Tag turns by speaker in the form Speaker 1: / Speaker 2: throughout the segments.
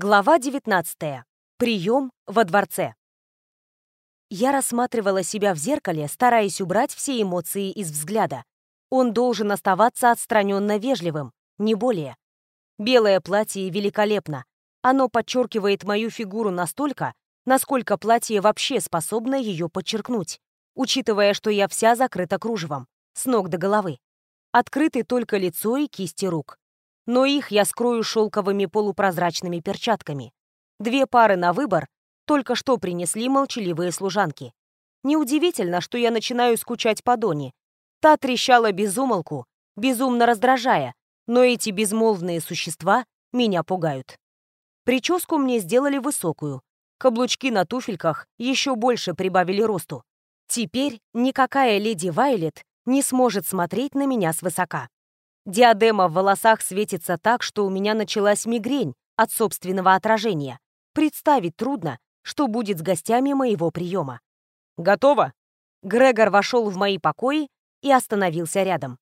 Speaker 1: Глава 19. Прием во дворце. Я рассматривала себя в зеркале, стараясь убрать все эмоции из взгляда. Он должен оставаться отстраненно вежливым, не более. Белое платье великолепно. Оно подчеркивает мою фигуру настолько, насколько платье вообще способно ее подчеркнуть, учитывая, что я вся закрыта кружевом, с ног до головы. Открыты только лицо и кисти рук но их я скрою шелковыми полупрозрачными перчатками. Две пары на выбор только что принесли молчаливые служанки. Неудивительно, что я начинаю скучать по Доне. Та трещала безумолку, безумно раздражая, но эти безмолвные существа меня пугают. Прическу мне сделали высокую. Каблучки на туфельках еще больше прибавили росту. Теперь никакая леди Вайлет не сможет смотреть на меня свысока. Диадема в волосах светится так, что у меня началась мигрень от собственного отражения. Представить трудно, что будет с гостями моего приема.
Speaker 2: «Готово?»
Speaker 1: Грегор вошел в мои покои и остановился рядом.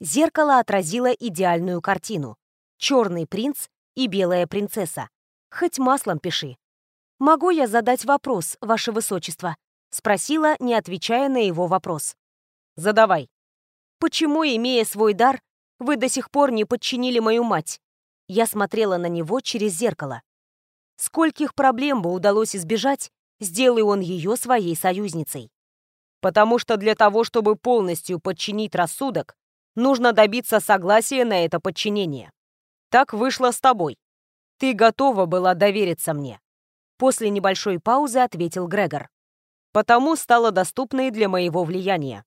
Speaker 1: Зеркало отразило идеальную картину. Черный принц и белая принцесса. Хоть маслом пиши. «Могу я задать вопрос, ваше высочество?» Спросила, не отвечая на его вопрос.
Speaker 2: «Задавай».
Speaker 1: «Почему, имея свой дар, вы до сих пор не подчинили мою мать. Я смотрела на него через зеркало. Скольких проблем бы удалось избежать, сделай он ее своей союзницей.
Speaker 2: Потому что для того, чтобы полностью подчинить рассудок, нужно добиться согласия на это подчинение. Так вышло с тобой. Ты готова была довериться мне.
Speaker 1: После небольшой паузы ответил Грегор.
Speaker 2: Потому стало доступной для моего влияния.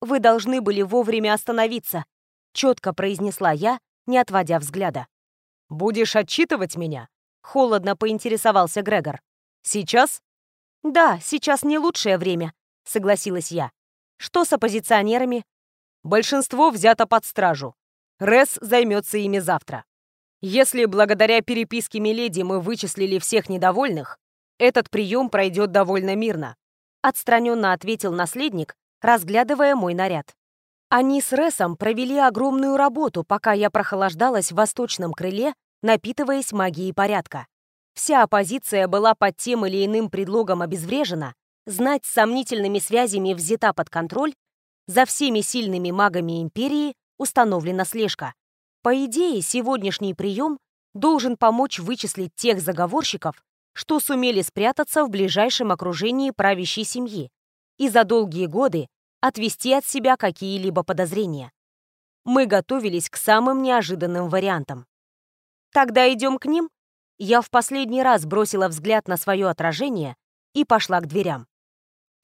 Speaker 1: Вы должны были вовремя остановиться, четко произнесла я, не отводя взгляда.
Speaker 2: «Будешь отчитывать меня?» — холодно поинтересовался Грегор. «Сейчас?»
Speaker 1: «Да, сейчас не лучшее время», — согласилась я. «Что с оппозиционерами?»
Speaker 2: «Большинство взято под стражу. Рес займется ими завтра. Если благодаря переписке Миледи мы вычислили всех недовольных, этот прием пройдет довольно мирно», —
Speaker 1: отстраненно ответил наследник, разглядывая мой наряд. Они с Ресом провели огромную работу, пока я прохлаждалась в восточном крыле, напитываясь магией порядка. Вся оппозиция была под тем или иным предлогом обезврежена, знать с сомнительными связями взята под контроль, за всеми сильными магами Империи установлена слежка. По идее, сегодняшний прием должен помочь вычислить тех заговорщиков, что сумели спрятаться в ближайшем окружении правящей семьи и за долгие годы отвести от себя какие-либо подозрения. Мы готовились к самым неожиданным вариантам. Тогда идем к ним? Я в последний раз бросила взгляд на свое отражение и пошла к дверям.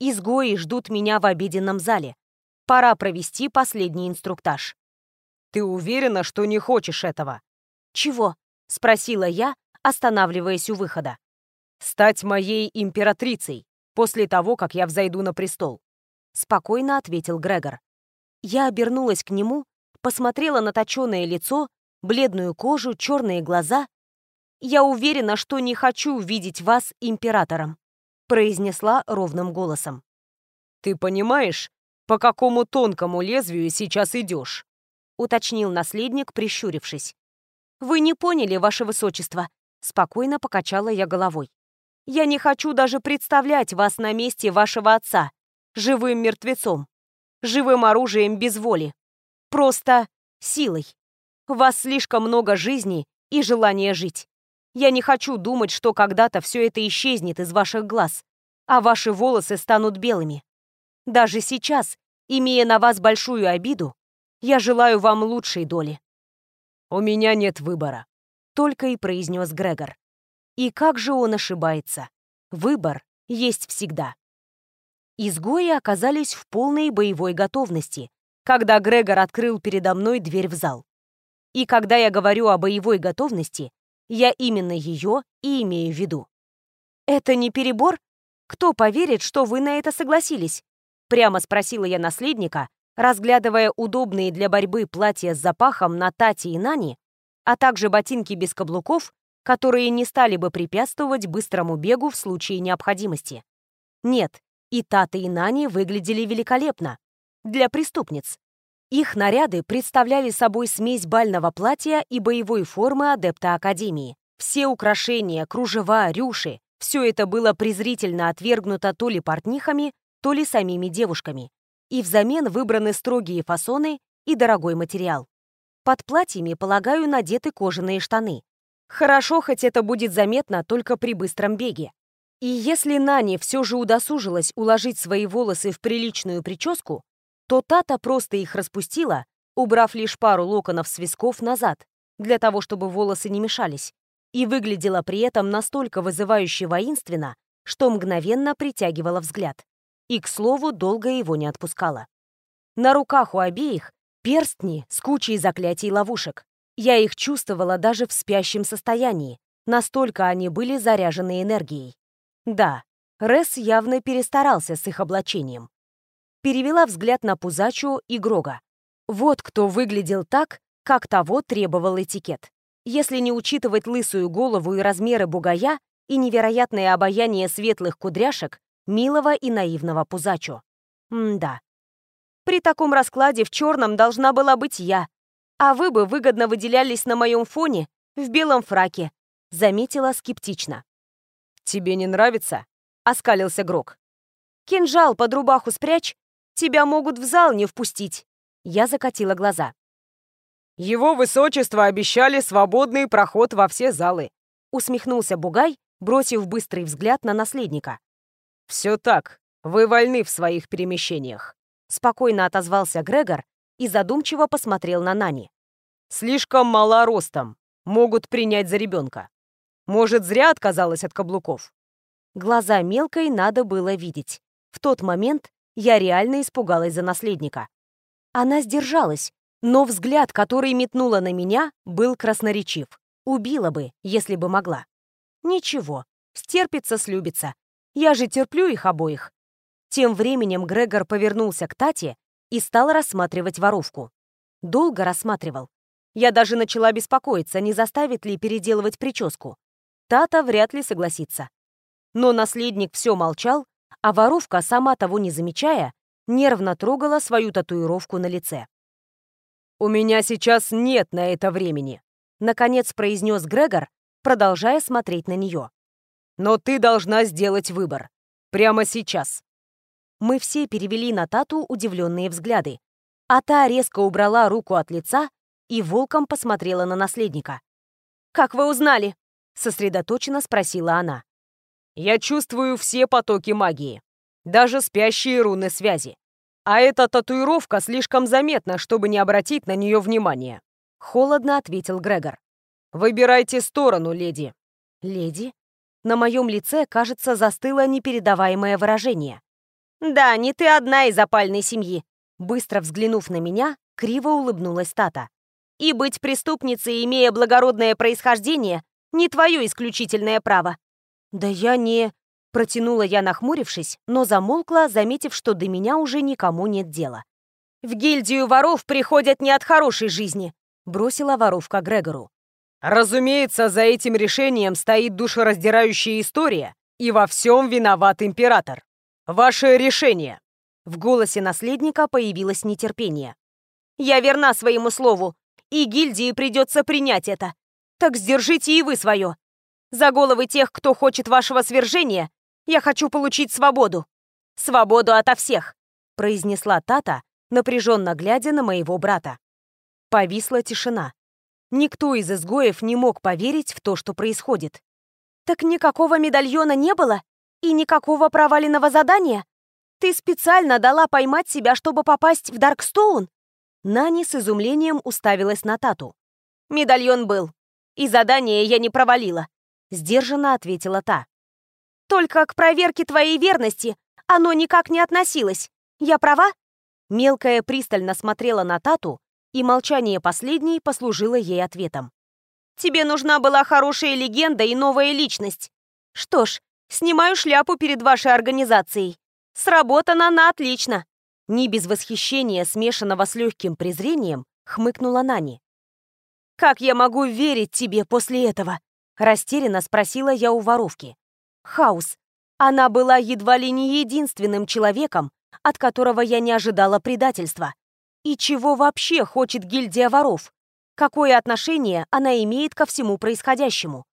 Speaker 1: Изгои ждут меня в обеденном зале. Пора провести последний инструктаж.
Speaker 2: «Ты уверена, что не хочешь этого?»
Speaker 1: «Чего?» — спросила я, останавливаясь у выхода.
Speaker 2: «Стать моей императрицей после того, как я взойду на престол.
Speaker 1: — спокойно ответил Грегор. Я обернулась к нему, посмотрела на точёное лицо, бледную кожу, черные глаза. «Я уверена, что не хочу видеть вас императором», — произнесла ровным голосом.
Speaker 2: «Ты понимаешь, по какому тонкому лезвию сейчас идешь?»
Speaker 1: — уточнил наследник, прищурившись. «Вы не поняли, ваше высочество», — спокойно покачала я головой. «Я не хочу даже представлять вас на месте вашего отца живым мертвецом, живым оружием без воли. Просто силой. У вас слишком много жизни и желания жить. Я не хочу думать, что когда-то все это исчезнет из ваших глаз, а ваши волосы станут белыми. Даже сейчас, имея на вас большую обиду, я желаю вам лучшей доли.
Speaker 2: «У меня нет выбора», —
Speaker 1: только и произнес Грегор. И как же он ошибается. Выбор есть всегда. Изгои оказались в полной боевой готовности, когда Грегор открыл передо мной дверь в зал. И когда я говорю о боевой готовности, я именно ее и имею в виду. «Это не перебор? Кто поверит, что вы на это согласились?» Прямо спросила я наследника, разглядывая удобные для борьбы платья с запахом на Тати и Нани, а также ботинки без каблуков, которые не стали бы препятствовать быстрому бегу в случае необходимости. Нет, и Тата и Нани выглядели великолепно. Для преступниц. Их наряды представляли собой смесь бального платья и боевой формы адепта Академии. Все украшения, кружева, рюши — все это было презрительно отвергнуто то ли портнихами, то ли самими девушками. И взамен выбраны строгие фасоны и дорогой материал. Под платьями, полагаю, надеты кожаные штаны. Хорошо, хоть это будет заметно только при быстром беге. И если Нани все же удосужилась уложить свои волосы в приличную прическу, то Тата просто их распустила, убрав лишь пару локонов с висков назад, для того, чтобы волосы не мешались, и выглядела при этом настолько вызывающе воинственно, что мгновенно притягивала взгляд. И, к слову, долго его не отпускала. На руках у обеих перстни с кучей заклятий ловушек. Я их чувствовала даже в спящем состоянии, настолько они были заряжены энергией. Да, Рес явно перестарался с их облачением. Перевела взгляд на Пузачу и Грога. Вот кто выглядел так, как того требовал этикет. Если не учитывать лысую голову и размеры бугая и невероятное обаяние светлых кудряшек, милого и наивного Пузачу. М-да. При таком раскладе в черном должна была быть я, а вы бы выгодно выделялись на моем фоне в белом фраке», — заметила скептично.
Speaker 2: «Тебе не нравится?» — оскалился Грок.
Speaker 1: «Кинжал под рубаху спрячь, тебя могут в зал не впустить». Я закатила глаза.
Speaker 2: «Его высочество обещали свободный проход во все залы», — усмехнулся Бугай, бросив быстрый взгляд на наследника. «Все так, вы вольны в своих перемещениях», — спокойно отозвался Грегор и задумчиво посмотрел на Нани. «Слишком мала ростом, могут принять за ребенка. Может, зря отказалась от каблуков?»
Speaker 1: Глаза мелкой надо было видеть. В тот момент я реально испугалась за наследника. Она сдержалась, но взгляд, который метнула на меня, был красноречив. Убила бы, если бы могла. Ничего, стерпится, слюбится. Я же терплю их обоих. Тем временем Грегор повернулся к Тате и стал рассматривать воровку. Долго рассматривал. Я даже начала беспокоиться, не заставит ли переделывать прическу. Тата вряд ли согласится. Но наследник все молчал, а воровка, сама того не замечая, нервно трогала свою татуировку на лице.
Speaker 2: «У меня сейчас нет на это времени», — наконец произнес Грегор, продолжая смотреть на нее. «Но ты должна сделать выбор. Прямо сейчас».
Speaker 1: Мы все перевели на Тату удивленные взгляды, а та резко убрала руку от лица и волком посмотрела на наследника. «Как вы узнали?» — сосредоточенно спросила она.
Speaker 2: «Я чувствую все потоки магии, даже спящие руны связи. А эта татуировка слишком заметна, чтобы не обратить на нее внимания», — холодно ответил Грегор. «Выбирайте сторону, леди».
Speaker 1: «Леди?» На моем лице, кажется, застыло непередаваемое выражение. «Да, не ты одна из опальной семьи», быстро взглянув на меня, криво улыбнулась Тата. «И быть преступницей, имея благородное происхождение, не твое исключительное право». «Да я не...» Протянула я, нахмурившись, но замолкла, заметив, что до меня уже никому нет дела. «В гильдию воров приходят не от хорошей жизни», бросила воровка Грегору.
Speaker 2: «Разумеется, за этим решением стоит душераздирающая история, и во всем виноват император. Ваше решение!»
Speaker 1: В голосе наследника появилось нетерпение. «Я верна своему слову, и гильдии придется принять это. Так сдержите и вы свое. За головы тех, кто хочет вашего свержения, я хочу получить свободу. Свободу ото всех!» произнесла Тата, напряженно глядя на моего брата. Повисла тишина. Никто из изгоев не мог поверить в то, что происходит. «Так никакого медальона не было? И никакого проваленного задания? Ты специально дала поймать себя, чтобы попасть в Даркстоун?» Нани с изумлением уставилась на Тату. «Медальон был. И задание я не провалила», — сдержанно ответила та. Только к проверке твоей верности оно никак не относилось. Я права?» Мелкая пристально смотрела на Тату, и молчание последней послужило ей ответом. «Тебе нужна была хорошая легенда и новая личность. Что ж, снимаю шляпу перед вашей организацией. Сработано на отлично!» Не без восхищения, смешанного с легким презрением, хмыкнула Нани. «Как я могу верить тебе после этого?» Растерянно спросила я у воровки. Хаус. Она была едва ли не единственным человеком, от которого я не ожидала предательства. И чего вообще хочет гильдия воров? Какое отношение она имеет ко всему происходящему?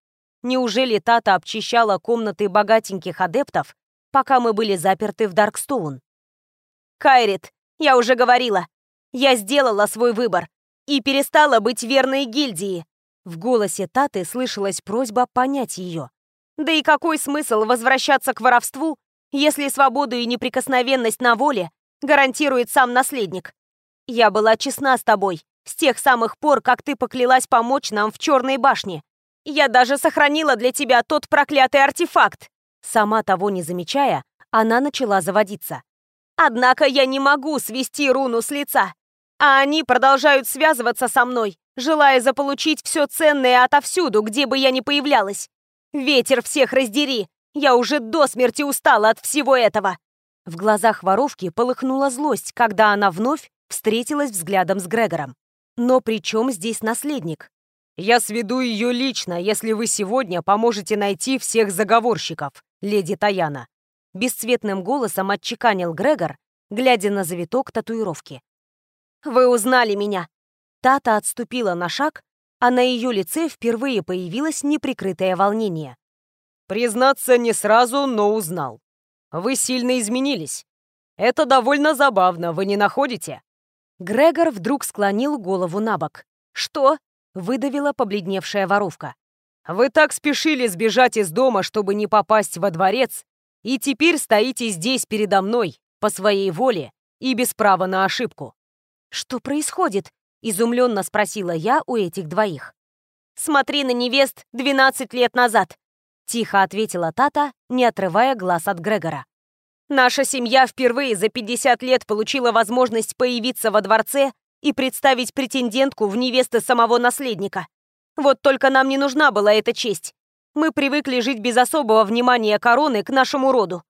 Speaker 1: Неужели Тата обчищала комнаты богатеньких адептов, пока мы были заперты в Даркстоун? Кайрит, я уже говорила, я сделала свой выбор и перестала быть верной гильдии. В голосе Таты слышалась просьба понять ее. Да и какой смысл возвращаться к воровству, если свободу и неприкосновенность на воле гарантирует сам наследник? Я была честна с тобой с тех самых пор, как ты поклялась помочь нам в Черной башне. Я даже сохранила для тебя тот проклятый артефакт. Сама того не замечая, она начала заводиться. Однако я не могу свести руну с лица. А они продолжают связываться со мной, желая заполучить все ценное отовсюду, где бы я ни появлялась. Ветер всех раздери! Я уже до смерти устала от всего этого!» В глазах воровки полыхнула злость, когда она вновь встретилась взглядом с Грегором. «Но при чем здесь наследник?»
Speaker 2: «Я сведу ее лично, если вы сегодня поможете найти всех заговорщиков, леди Таяна», бесцветным голосом отчеканил Грегор, глядя на завиток татуировки.
Speaker 1: «Вы узнали меня!» Тата отступила на шаг, а на ее лице впервые появилось неприкрытое волнение.
Speaker 2: «Признаться, не сразу, но узнал. Вы сильно изменились. Это довольно забавно, вы не находите?»
Speaker 1: Грегор вдруг склонил голову на бок. «Что?» — выдавила побледневшая воровка.
Speaker 2: «Вы так спешили сбежать из дома, чтобы не попасть во дворец, и теперь стоите здесь передо мной, по своей воле и без права на ошибку.
Speaker 1: «Что происходит?» — изумленно спросила я у этих двоих. «Смотри на невест 12 лет назад!» — тихо ответила Тата, не отрывая глаз от Грегора. «Наша семья впервые за 50 лет получила возможность появиться во дворце и представить претендентку в невесты самого наследника. Вот только нам не нужна была эта честь. Мы привыкли жить без особого внимания короны к нашему роду.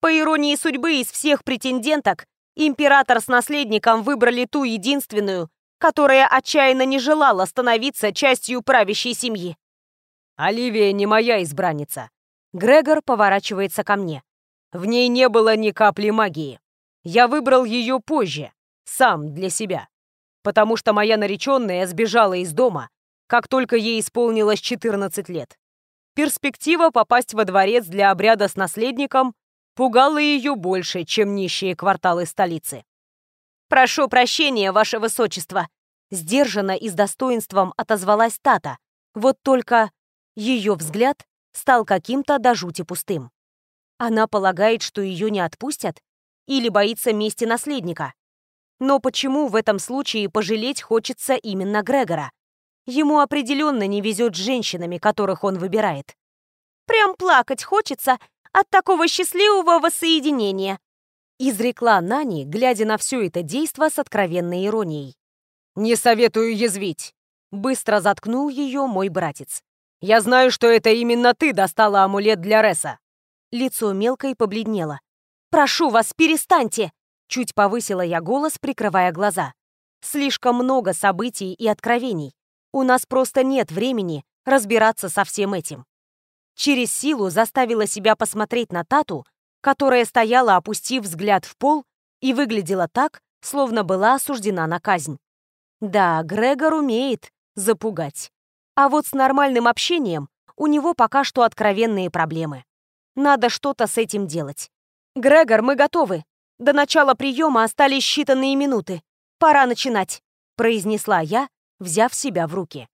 Speaker 1: По иронии судьбы, из всех претенденток император с наследником выбрали ту единственную, которая отчаянно не желала становиться частью правящей семьи.
Speaker 2: «Оливия не моя избранница». Грегор поворачивается ко мне. В ней не было ни капли магии. Я выбрал ее позже, сам для себя. Потому что моя нареченная сбежала из дома, как только ей исполнилось 14 лет. Перспектива попасть во дворец для обряда с наследником пугало ее больше, чем нищие кварталы столицы.
Speaker 1: «Прошу прощения, ваше высочество!» Сдержанно и с достоинством отозвалась Тата. Вот только ее взгляд стал каким-то до жути пустым. Она полагает, что ее не отпустят? Или боится мести наследника? Но почему в этом случае пожалеть хочется именно Грегора? Ему определенно не везет с женщинами, которых он выбирает. Прям плакать хочется от такого счастливого воссоединения!» Изрекла Нани, глядя на все это действо с откровенной иронией.
Speaker 2: «Не советую язвить!» Быстро заткнул ее мой братец. «Я знаю, что это именно ты достала амулет для Реса!»
Speaker 1: Лицо мелкой побледнело. «Прошу вас, перестаньте!» Чуть повысила я голос, прикрывая глаза. «Слишком много событий и откровений. У нас просто нет времени разбираться со всем этим через силу заставила себя посмотреть на Тату, которая стояла, опустив взгляд в пол, и выглядела так, словно была осуждена на казнь. Да, Грегор умеет запугать. А вот с нормальным общением у него пока что откровенные проблемы. Надо что-то с этим делать. «Грегор, мы готовы. До начала приема остались считанные минуты. Пора начинать», — произнесла я, взяв себя в руки.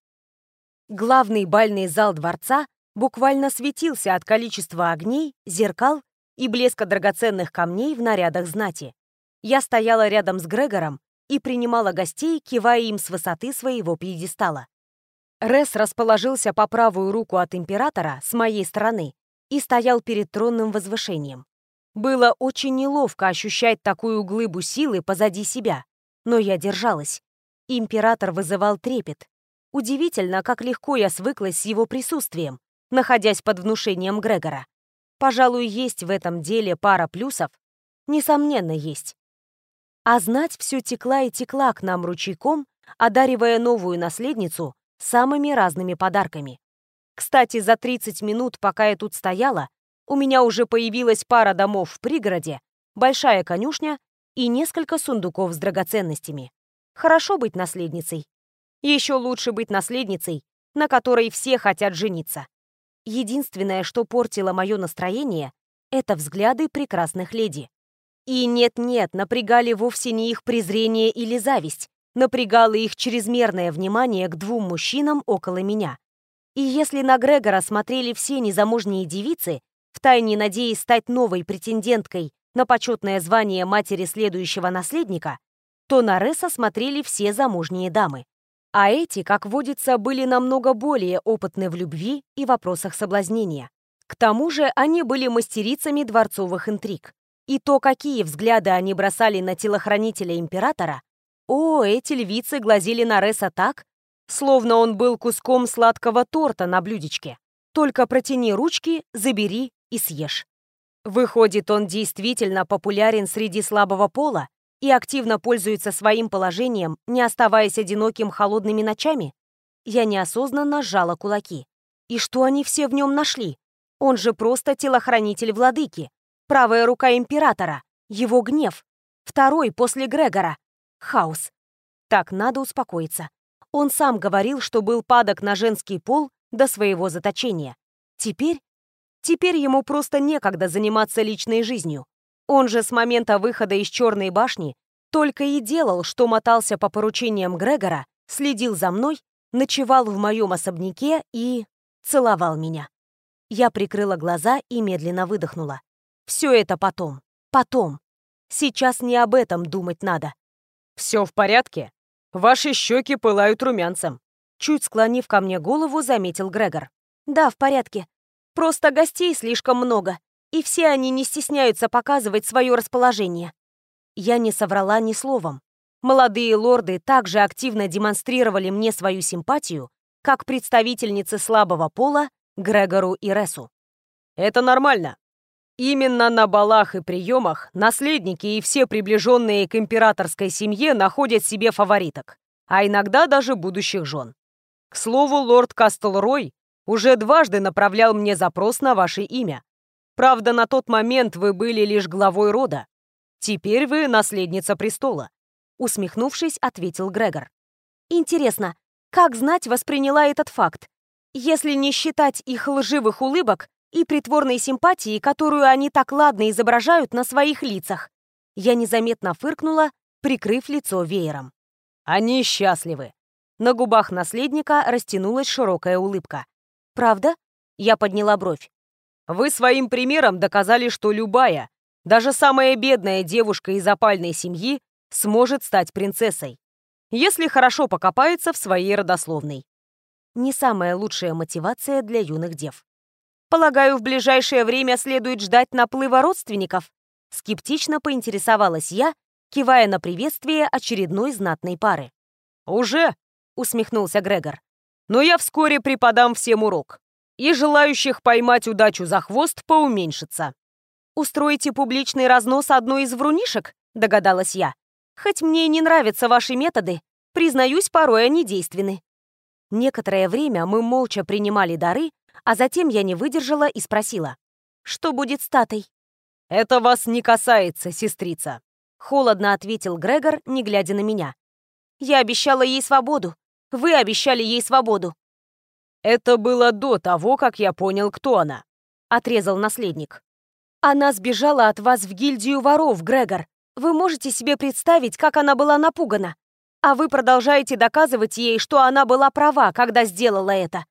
Speaker 1: Главный бальный зал дворца буквально светился от количества огней, зеркал и блеска драгоценных камней в нарядах знати. Я стояла рядом с Грегором и принимала гостей, кивая им с высоты своего пьедестала. Рес расположился по правую руку от императора с моей стороны и стоял перед тронным возвышением. Было очень неловко ощущать такую глыбу силы позади себя, но я держалась. Император вызывал трепет. Удивительно, как легко я свыклась с его присутствием, находясь под внушением Грегора. Пожалуй, есть в этом деле пара плюсов. Несомненно, есть. А знать все текла и текла к нам ручейком, одаривая новую наследницу самыми разными подарками. Кстати, за 30 минут, пока я тут стояла, у меня уже появилась пара домов в пригороде, большая конюшня и несколько сундуков с драгоценностями. Хорошо быть наследницей. Еще лучше быть наследницей, на которой все хотят жениться. Единственное, что портило мое настроение, это взгляды прекрасных леди. И нет-нет, напрягали вовсе не их презрение или зависть, напрягало их чрезмерное внимание к двум мужчинам около меня. И если на Грегора смотрели все незамужние девицы, втайне надеясь стать новой претенденткой на почетное звание матери следующего наследника, то на Ресса смотрели все замужние дамы. А эти, как водится, были намного более опытны в любви и вопросах соблазнения. К тому же они были мастерицами дворцовых интриг. И то, какие взгляды они бросали на телохранителя императора, о, эти львицы глазели на Ресса так, словно он был куском сладкого торта на блюдечке. Только протяни ручки, забери и съешь. Выходит, он действительно популярен среди слабого пола и активно пользуется своим положением, не оставаясь одиноким холодными ночами? Я неосознанно сжала кулаки. И что они все в нем нашли? Он же просто телохранитель владыки, правая рука императора, его гнев, второй после Грегора. Хаос. Так, надо успокоиться. Он сам говорил, что был падок на женский пол до своего заточения. Теперь... Теперь ему просто некогда заниматься личной жизнью. Он же с момента выхода из Черной башни только и делал, что мотался по поручениям Грегора, следил за мной, ночевал в моем особняке и... целовал меня. Я прикрыла глаза и медленно выдохнула. Все это потом. Потом. Сейчас не об этом думать надо.
Speaker 2: «Все в порядке? Ваши щеки пылают румянцем».
Speaker 1: Чуть склонив ко мне голову, заметил Грегор. «Да, в порядке. Просто гостей слишком много, и все они не стесняются показывать свое расположение». Я не соврала ни словом. Молодые лорды также активно демонстрировали мне свою симпатию, как представительницы слабого пола Грегору и Ресу.
Speaker 2: «Это нормально. Именно на балах и приемах наследники и все приближенные к императорской семье находят себе фавориток, а иногда даже будущих жен. К слову, лорд Кастлрой уже дважды направлял мне запрос на ваше имя. Правда, на тот момент вы были лишь главой рода. Теперь вы наследница престола.
Speaker 1: Усмехнувшись, ответил Грегор. Интересно, как знать восприняла этот факт? Если не считать их лживых улыбок и притворной симпатии, которую они так ладно изображают на своих лицах. Я незаметно фыркнула, прикрыв лицо веером.
Speaker 2: Они счастливы. На губах наследника растянулась широкая улыбка.
Speaker 1: «Правда?» Я подняла бровь.
Speaker 2: «Вы своим примером доказали, что любая, даже самая бедная девушка из опальной семьи сможет стать принцессой, если хорошо покопается в своей родословной.
Speaker 1: Не самая лучшая мотивация для юных дев.
Speaker 2: Полагаю, в ближайшее время следует ждать наплыва родственников?» Скептично поинтересовалась я, кивая на приветствие очередной знатной пары. «Уже?» — усмехнулся Грегор. «Но я вскоре преподам всем урок, и желающих поймать удачу за хвост поуменьшится».
Speaker 1: «Устроите публичный разнос одной из врунишек?» — догадалась я. «Хоть мне и не нравятся ваши методы, признаюсь, порой они действенны». Некоторое время мы молча принимали дары, а затем я не выдержала и спросила, что будет с Татой?
Speaker 2: «Это вас не касается, сестрица», — холодно ответил Грегор, не глядя на меня.
Speaker 1: «Я обещала ей свободу. Вы обещали ей свободу».
Speaker 2: «Это было до того, как я понял, кто она», — отрезал наследник.
Speaker 1: «Она сбежала от вас в гильдию воров, Грегор. Вы можете себе представить, как она была напугана? А вы продолжаете доказывать ей, что она была права, когда сделала это.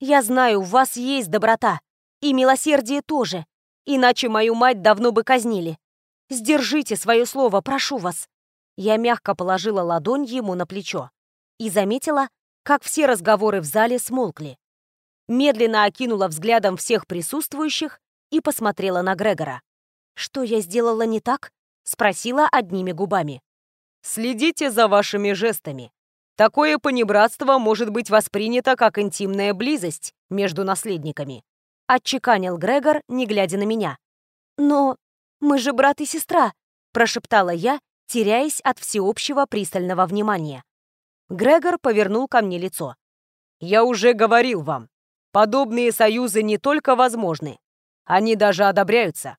Speaker 1: Я знаю, у вас есть доброта. И милосердие тоже. Иначе мою мать давно бы казнили. Сдержите свое слово, прошу вас». Я мягко положила ладонь ему на плечо и заметила, как все разговоры в зале смолкли. Медленно окинула взглядом всех присутствующих и посмотрела на Грегора. «Что я сделала не так?» — спросила одними губами.
Speaker 2: «Следите за вашими жестами», Такое понебратство может быть воспринято как интимная близость между наследниками.
Speaker 1: Отчеканил Грегор, не глядя на меня. «Но мы же брат и сестра», — прошептала я, теряясь от всеобщего пристального внимания. Грегор повернул ко мне лицо.
Speaker 2: «Я уже говорил вам, подобные союзы не только возможны, они даже одобряются».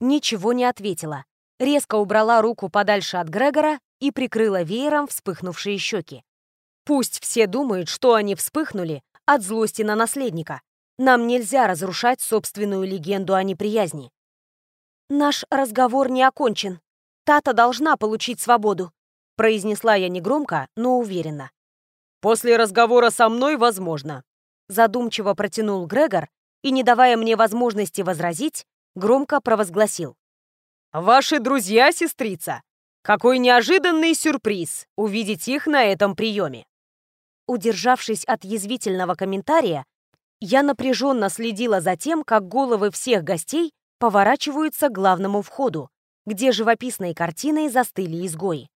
Speaker 1: Ничего не ответила. Резко убрала руку подальше от Грегора и прикрыла веером вспыхнувшие щеки. Пусть все думают, что они вспыхнули от злости на наследника. Нам нельзя разрушать собственную легенду о неприязни. Наш разговор не окончен. Тата должна получить свободу, произнесла я негромко, но уверенно.
Speaker 2: После разговора со мной возможно.
Speaker 1: Задумчиво протянул Грегор и, не давая мне возможности возразить, громко провозгласил.
Speaker 2: «Ваши друзья, сестрица! Какой неожиданный сюрприз увидеть их на этом приеме!»
Speaker 1: Удержавшись от язвительного комментария, я напряженно следила за тем, как головы всех гостей поворачиваются к главному входу, где живописной картиной застыли изгои.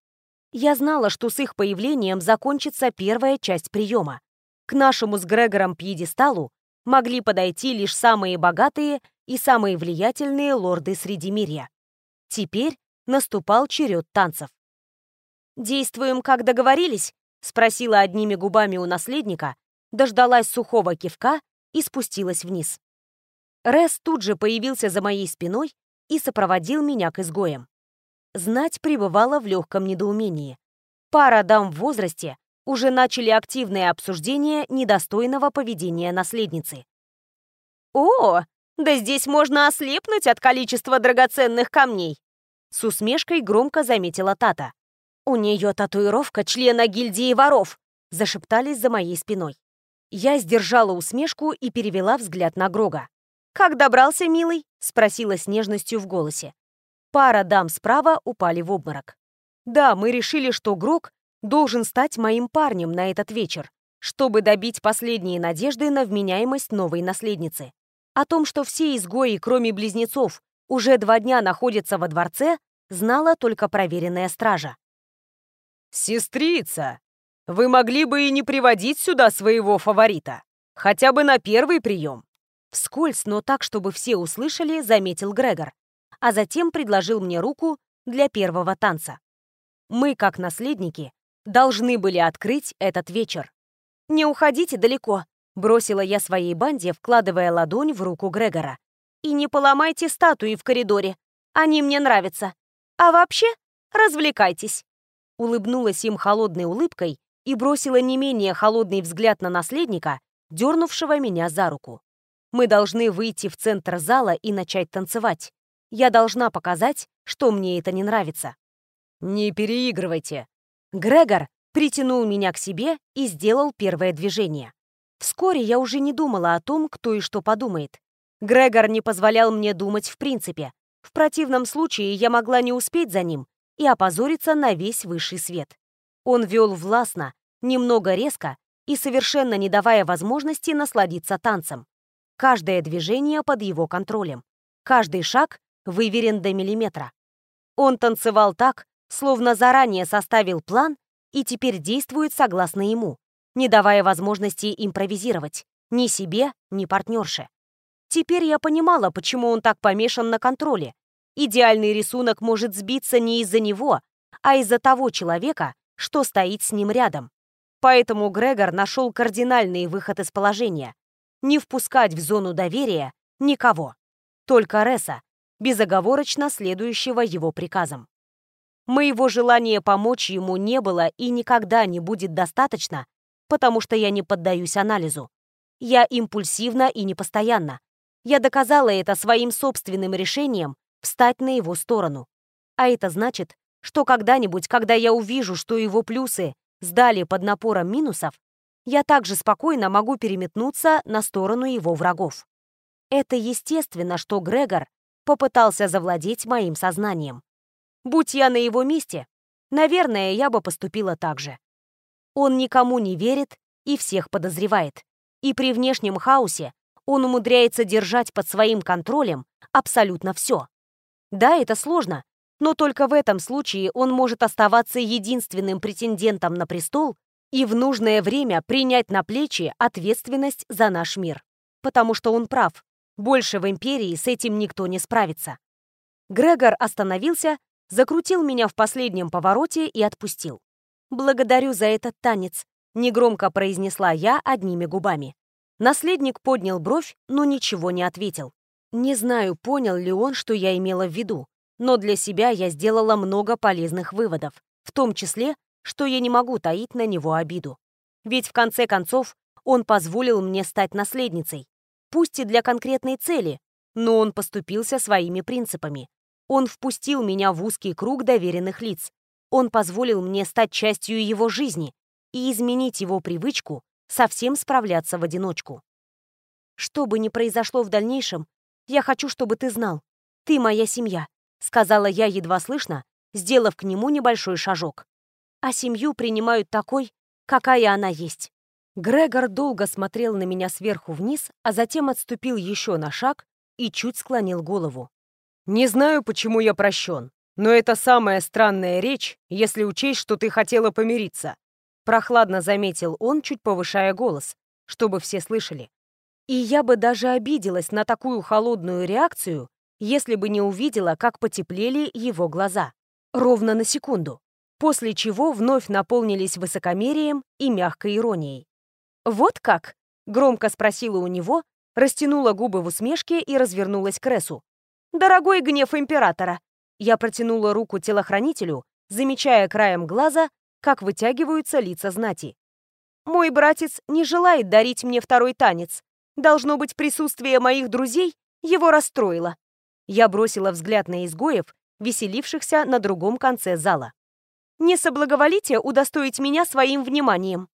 Speaker 1: Я знала, что с их появлением закончится первая часть приема. К нашему с Грегором пьедесталу могли подойти лишь самые богатые и самые влиятельные лорды Средимирья. Теперь наступал черед танцев. «Действуем, как договорились?» — спросила одними губами у наследника, дождалась сухого кивка и спустилась вниз. Рес тут же появился за моей спиной и сопроводил меня к изгоям. Знать пребывала в легком недоумении. Пара дам в возрасте уже начали активное обсуждение недостойного поведения наследницы. «О, да здесь можно ослепнуть от количества драгоценных камней!» С усмешкой громко заметила Тата. «У нее татуировка члена гильдии воров!» Зашептались за моей спиной. Я сдержала усмешку и перевела взгляд на Грога. «Как добрался, милый?» — спросила с нежностью в голосе. Пара дам справа упали в обморок. Да, мы решили, что Грог должен стать моим парнем на этот вечер, чтобы добить последние надежды на вменяемость новой наследницы. О том, что все изгои, кроме близнецов, уже два дня находятся во дворце, знала только проверенная стража.
Speaker 2: «Сестрица, вы могли бы и не приводить сюда своего фаворита, хотя бы на первый прием».
Speaker 1: Вскользь, но так, чтобы все услышали, заметил Грегор, а затем предложил мне руку для первого танца. Мы, как наследники, должны были открыть этот вечер. «Не уходите далеко», Бросила я своей банде, вкладывая ладонь в руку Грегора. «И не поломайте статуи в коридоре. Они мне нравятся. А вообще, развлекайтесь». Улыбнулась им холодной улыбкой и бросила не менее холодный взгляд на наследника, дернувшего меня за руку. Мы должны выйти в центр зала и начать танцевать. Я должна показать, что мне это не нравится.
Speaker 2: «Не переигрывайте».
Speaker 1: Грегор притянул меня к себе и сделал первое движение. Вскоре я уже не думала о том, кто и что подумает. Грегор не позволял мне думать в принципе. В противном случае я могла не успеть за ним и опозориться на весь высший свет. Он вел властно, немного резко и совершенно не давая возможности насладиться танцем. Каждое движение под его контролем. Каждый шаг выверен до миллиметра. Он танцевал так, словно заранее составил план и теперь действует согласно ему не давая возможности импровизировать ни себе, ни партнерше. Теперь я понимала, почему он так помешан на контроле. Идеальный рисунок может сбиться не из-за него, а из-за того человека, что стоит с ним рядом. Поэтому Грегор нашел кардинальный выход из положения. Не впускать в зону доверия никого. Только Реса, безоговорочно следующего его приказам. Моего желания помочь ему не было и никогда не будет достаточно, потому что я не поддаюсь анализу. Я импульсивна и непостоянна. Я доказала это своим собственным решением встать на его сторону. А это значит, что когда-нибудь, когда я увижу, что его плюсы сдали под напором минусов, я также спокойно могу переметнуться на сторону его врагов. Это естественно, что Грегор попытался завладеть моим сознанием. Будь я на его месте, наверное, я бы поступила так же. Он никому не верит и всех подозревает. И при внешнем хаосе он умудряется держать под своим контролем абсолютно все. Да, это сложно, но только в этом случае он может оставаться единственным претендентом на престол и в нужное время принять на плечи ответственность за наш мир. Потому что он прав. Больше в Империи с этим никто не справится. Грегор остановился, закрутил меня в последнем повороте и отпустил. «Благодарю за этот танец», — негромко произнесла я одними губами. Наследник поднял бровь, но ничего не ответил. Не знаю, понял ли он, что я имела в виду, но для себя я сделала много полезных выводов, в том числе, что я не могу таить на него обиду. Ведь в конце концов он позволил мне стать наследницей. пусть и для конкретной цели, но он поступился своими принципами. Он впустил меня в узкий круг доверенных лиц. Он позволил мне стать частью его жизни и изменить его привычку совсем справляться в одиночку. Что бы ни произошло в дальнейшем, я хочу, чтобы ты знал. Ты моя семья, сказала я едва слышно, сделав к нему небольшой шажок. А семью принимают такой, какая она есть. Грегор долго смотрел на меня сверху вниз, а затем отступил еще на шаг и чуть склонил голову.
Speaker 2: «Не знаю, почему я прощен, но это самая странная речь, если учесть, что ты хотела помириться», прохладно заметил он, чуть повышая голос, чтобы все слышали. И я бы даже обиделась на такую холодную реакцию, если бы не увидела, как потеплели его глаза. Ровно на секунду. После чего вновь наполнились высокомерием и мягкой иронией. «Вот как?» — громко спросила у него, растянула губы в усмешке и развернулась к Ресу. «Дорогой гнев императора!» Я протянула руку телохранителю, замечая краем глаза, как вытягиваются лица знати. «Мой братец не желает дарить мне второй танец. Должно быть, присутствие моих друзей его расстроило». Я бросила взгляд на изгоев, веселившихся на другом конце зала. «Не соблаговолите удостоить меня своим вниманием».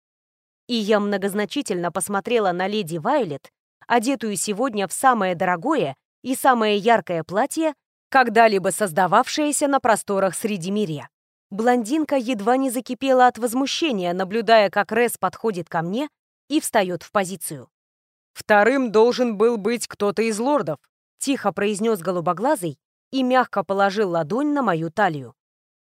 Speaker 2: И я многозначительно посмотрела на леди Вайлет, одетую сегодня в самое дорогое и самое яркое платье, когда-либо создававшееся на просторах Средимирья. Блондинка едва не закипела от возмущения, наблюдая, как Рес подходит ко мне и встает в позицию. «Вторым должен был быть кто-то из лордов», тихо произнес голубоглазый и мягко положил ладонь на мою талию.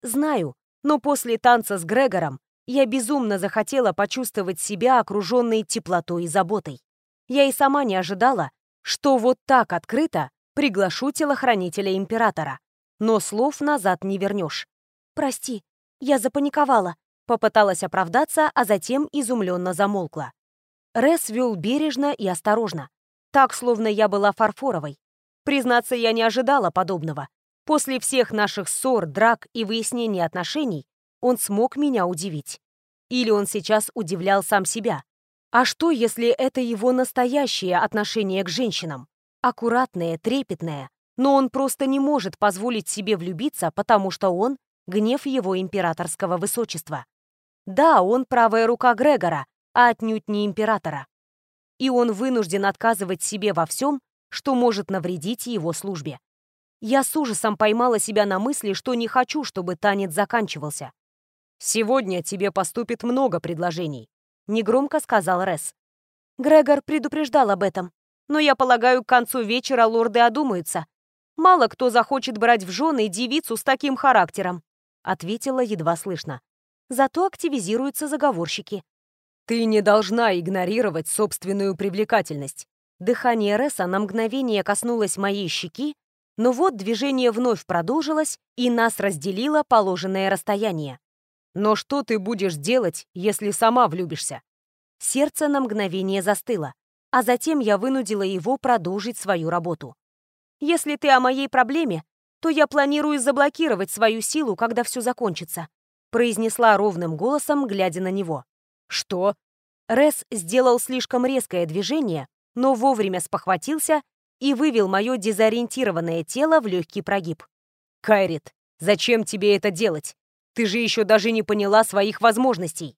Speaker 1: «Знаю, но после танца с Грегором я безумно захотела почувствовать себя окруженной теплотой и заботой. Я и сама не ожидала, что вот так открыто приглашу телохранителя императора. Но слов назад не вернешь. «Прости, я запаниковала», — попыталась оправдаться, а затем изумленно замолкла. Рес вел бережно и осторожно, так, словно я была фарфоровой. Признаться, я не ожидала подобного. После всех наших ссор, драк и выяснения отношений он смог меня удивить. Или он сейчас удивлял сам себя, а что, если это его настоящее отношение к женщинам? Аккуратное, трепетное, но он просто не может позволить себе влюбиться, потому что он — гнев его императорского высочества. Да, он правая рука Грегора, а отнюдь не императора. И он вынужден отказывать себе во всем, что может навредить его службе. Я с ужасом поймала себя на мысли, что не хочу, чтобы танец заканчивался.
Speaker 2: «Сегодня тебе поступит много предложений»,
Speaker 1: негромко сказал Рес. Грегор предупреждал об этом, но я полагаю, к концу вечера лорды одумаются. Мало кто захочет брать в жены девицу с таким характером, ответила едва слышно. Зато активизируются заговорщики.
Speaker 2: Ты не должна игнорировать собственную привлекательность.
Speaker 1: Дыхание Реса на мгновение коснулось моей щеки, но вот движение вновь продолжилось, и нас разделило положенное расстояние.
Speaker 2: Но что ты будешь делать, если сама влюбишься?
Speaker 1: Сердце на мгновение застыло, а затем я вынудила его продолжить свою работу. Если ты о моей проблеме, то я планирую заблокировать свою силу, когда все закончится, произнесла ровным голосом, глядя на него.
Speaker 2: Что?
Speaker 1: Рес сделал слишком резкое движение, но вовремя спохватился и вывел мое дезориентированное тело в легкий прогиб.
Speaker 2: «Кайрит, зачем тебе это делать? Ты же еще даже не поняла своих возможностей.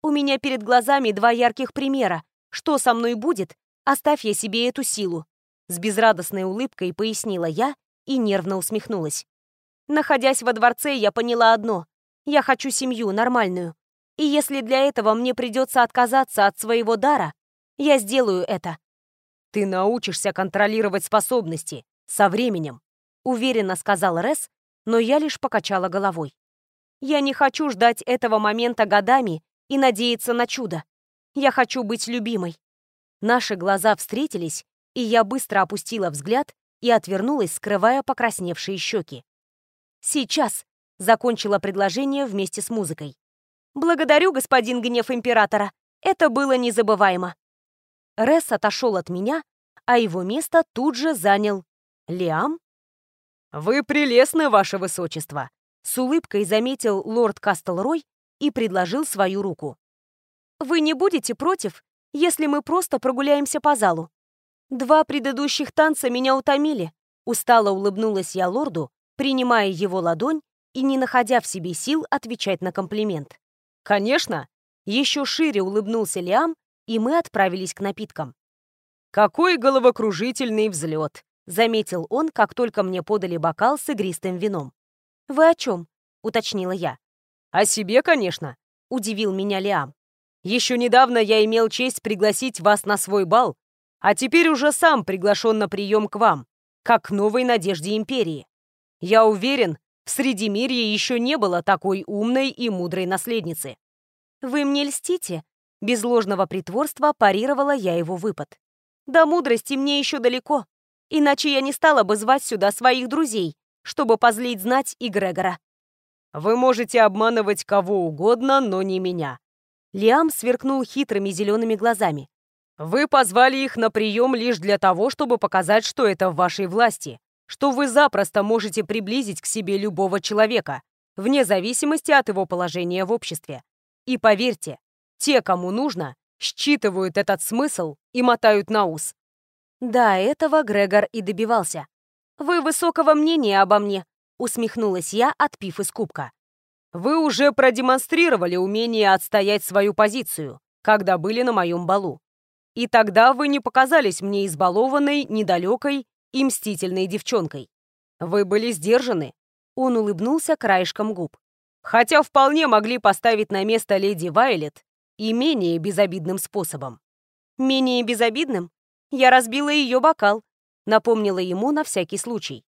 Speaker 1: У меня перед глазами два ярких примера. Что со мной будет, оставь я себе эту силу. С безрадостной улыбкой пояснила я и нервно усмехнулась. Находясь во дворце, я поняла одно. Я хочу семью, нормальную. И если для этого мне придется отказаться от своего дара, я сделаю это.
Speaker 2: Ты научишься контролировать способности со временем,
Speaker 1: уверенно сказал Рес, но я лишь покачала головой. Я не хочу ждать этого момента годами и надеяться на чудо. Я хочу быть любимой. Наши глаза встретились, и я быстро опустила взгляд и отвернулась, скрывая покрасневшие щеки. «Сейчас», — закончила предложение вместе с музыкой. «Благодарю, господин гнев императора. Это было незабываемо». Ресс отошел от меня, а его место тут же занял Лиам.
Speaker 2: «Вы прелестны, ваше высочество»,
Speaker 1: с улыбкой заметил лорд Кастлрой и предложил свою руку. «Вы не будете против, если мы просто прогуляемся по залу?» Два предыдущих танца меня утомили. Устало улыбнулась я лорду, принимая его ладонь и не находя в себе сил отвечать на комплимент.
Speaker 2: «Конечно!»
Speaker 1: Еще шире улыбнулся Лиам, и мы отправились к напиткам.
Speaker 2: «Какой головокружительный взлет!» — заметил он, как только мне подали бокал с игристым вином.
Speaker 1: «Вы о чем?» — уточнила я.
Speaker 2: «О себе, конечно», — удивил меня Лиам. «Еще недавно я имел честь пригласить вас на свой бал, а теперь уже сам приглашен на прием к вам, как к новой надежде Империи. Я уверен, в Средимирье еще не было такой умной и мудрой наследницы.
Speaker 1: «Вы мне льстите?» Без ложного притворства парировала я его выпад. «До мудрости мне еще далеко, иначе я не стала бы звать сюда своих друзей, чтобы позлить знать и Грегора».
Speaker 2: «Вы можете обманывать кого угодно, но не меня».
Speaker 1: Лиам сверкнул хитрыми зелеными глазами.
Speaker 2: «Вы позвали их на прием лишь для того, чтобы показать, что это в вашей власти, что вы запросто можете приблизить к себе любого человека, вне зависимости от его положения в обществе. И поверьте, те, кому нужно, считывают этот смысл и мотают на ус.
Speaker 1: Да, этого Грегор и добивался. «Вы высокого мнения обо мне», — усмехнулась я, отпив из кубка.
Speaker 2: «Вы уже продемонстрировали умение отстоять свою позицию, когда были на моем балу. И тогда вы не показались мне избалованной, недалекой и мстительной девчонкой. Вы были сдержаны».
Speaker 1: Он улыбнулся краешком губ
Speaker 2: хотя вполне могли поставить на место леди Вайлет и менее безобидным способом.
Speaker 1: «Менее безобидным? Я разбила ее бокал», напомнила ему на всякий случай.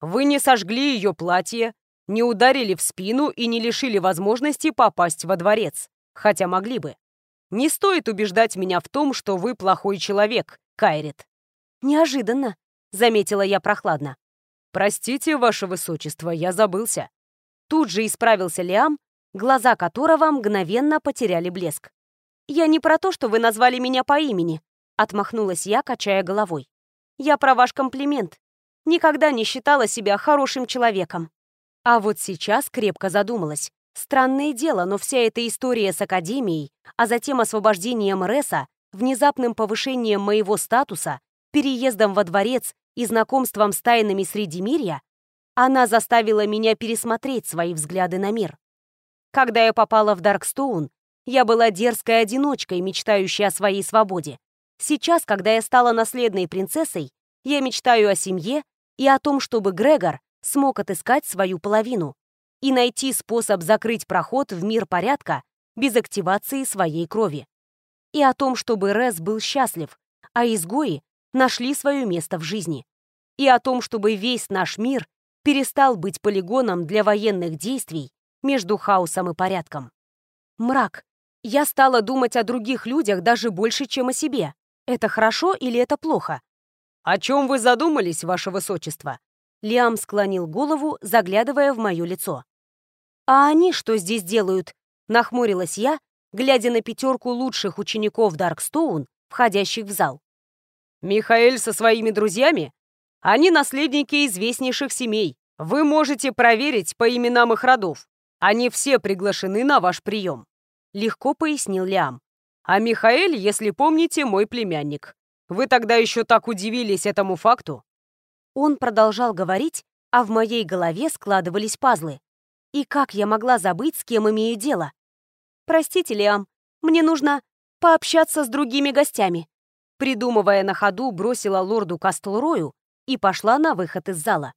Speaker 2: «Вы не сожгли ее платье, не ударили в спину и не лишили возможности попасть во дворец, хотя могли бы. Не стоит убеждать меня в том, что вы плохой человек, Кайрит».
Speaker 1: «Неожиданно», — заметила я прохладно.
Speaker 2: «Простите, ваше высочество, я забылся.
Speaker 1: Тут же исправился Лиам, глаза которого мгновенно потеряли блеск. «Я не про то, что вы назвали меня по имени», — отмахнулась я, качая головой. «Я про ваш комплимент. Никогда не считала себя хорошим человеком». А вот сейчас крепко задумалась. Странное дело, но вся эта история с Академией, а затем освобождением Реса, внезапным повышением моего статуса, переездом во дворец и знакомством с тайнами Средимирья она заставила меня пересмотреть свои взгляды на мир. Когда я попала в Даркстоун, я была дерзкой одиночкой, мечтающей о своей свободе. Сейчас, когда я стала наследной принцессой, я мечтаю о семье и о том, чтобы Грегор смог отыскать свою половину и найти способ закрыть проход в мир порядка без активации своей крови. И о том, чтобы Рез был счастлив, а изгои нашли свое место в жизни. И о том, чтобы весь наш мир перестал быть полигоном для военных действий между хаосом и порядком. Мрак. Я стала думать о других людях даже больше, чем о себе. Это хорошо или это плохо?
Speaker 2: «О чем вы задумались, ваше высочество?»
Speaker 1: Лиам склонил голову, заглядывая в мое лицо. «А они что здесь делают?» Нахмурилась я, глядя на пятерку лучших учеников Даркстоун, входящих в зал.
Speaker 2: «Михаэль со своими друзьями? Они наследники известнейших семей. Вы можете проверить по именам их родов. Они все приглашены на ваш прием», — легко пояснил Лиам. «А Михаэль, если помните, мой племянник. Вы тогда еще так удивились этому факту?»
Speaker 1: Он продолжал говорить, а в моей голове складывались пазлы. И как я могла забыть, с кем имею дело? «Простите, Лиам, мне нужно пообщаться с другими гостями», придумывая на ходу, бросила лорду Кастлрою и пошла на выход из зала.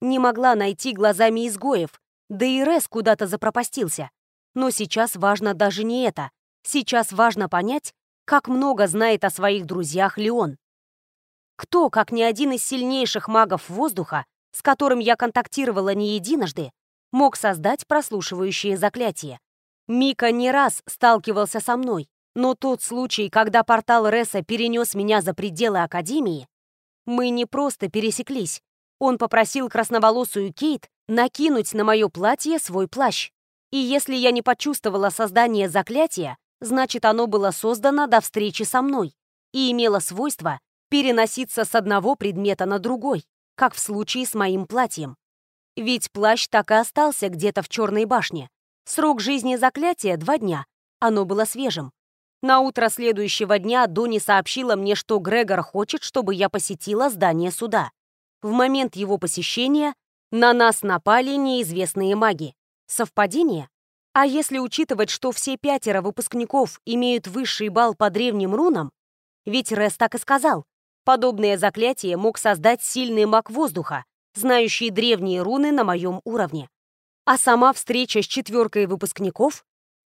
Speaker 1: Не могла найти глазами изгоев, да и Рес куда-то запропастился. Но сейчас важно даже не это. Сейчас важно понять, как много знает о своих друзьях Леон. Кто, как ни один из сильнейших магов воздуха, с которым я контактировала не единожды, мог создать прослушивающее заклятие? Мика не раз сталкивался со мной, но тот случай, когда портал Реса перенес меня за пределы Академии, мы не просто пересеклись. Он попросил красноволосую Кейт накинуть на мое платье свой плащ. И если я не почувствовала создание заклятия, значит, оно было создано до встречи со мной и имело свойство переноситься с одного предмета на другой, как в случае с моим платьем. Ведь плащ так и остался где-то в черной башне. Срок жизни заклятия — два дня. Оно было свежим. На утро следующего дня Дони сообщила мне, что Грегор хочет, чтобы я посетила здание суда. В момент его посещения на нас напали неизвестные маги. Совпадение? А если учитывать, что все пятеро выпускников имеют высший балл по древним рунам, ведь Рес так и сказал, подобное заклятие мог создать сильный маг воздуха, знающий древние руны на моем уровне. А сама встреча с четверкой выпускников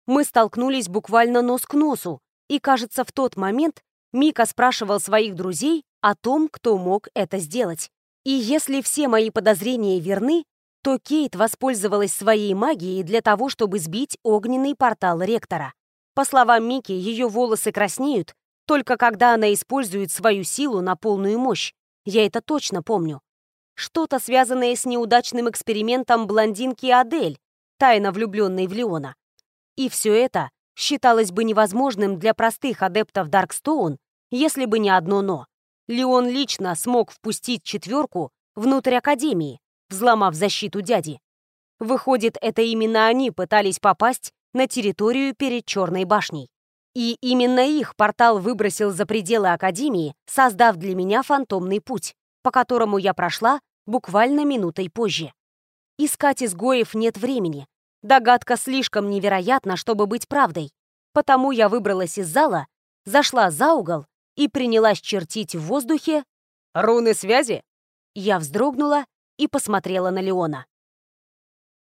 Speaker 1: мы столкнулись буквально нос к носу, и, кажется, в тот момент Мика спрашивал своих друзей о том, кто мог это сделать. И если все мои подозрения верны, то Кейт воспользовалась своей магией для того, чтобы сбить огненный портал ректора. По словам Мики, ее волосы краснеют, только когда она использует свою силу на полную мощь. Я это точно помню. Что-то связанное с неудачным экспериментом блондинки Адель, тайно влюбленной в Леона. И все это считалось бы невозможным для простых адептов Даркстоун, если бы не одно «но». Леон лично смог впустить четверку внутрь Академии, взломав защиту дяди. Выходит, это именно они пытались попасть на территорию перед Черной башней. И именно их портал выбросил за пределы Академии, создав для меня фантомный путь, по которому я прошла буквально минутой позже. Искать изгоев нет времени, Догадка слишком невероятна, чтобы быть правдой. Потому я выбралась из зала, зашла за угол и принялась чертить в воздухе...
Speaker 2: «Руны связи?»
Speaker 1: Я вздрогнула и посмотрела на Леона.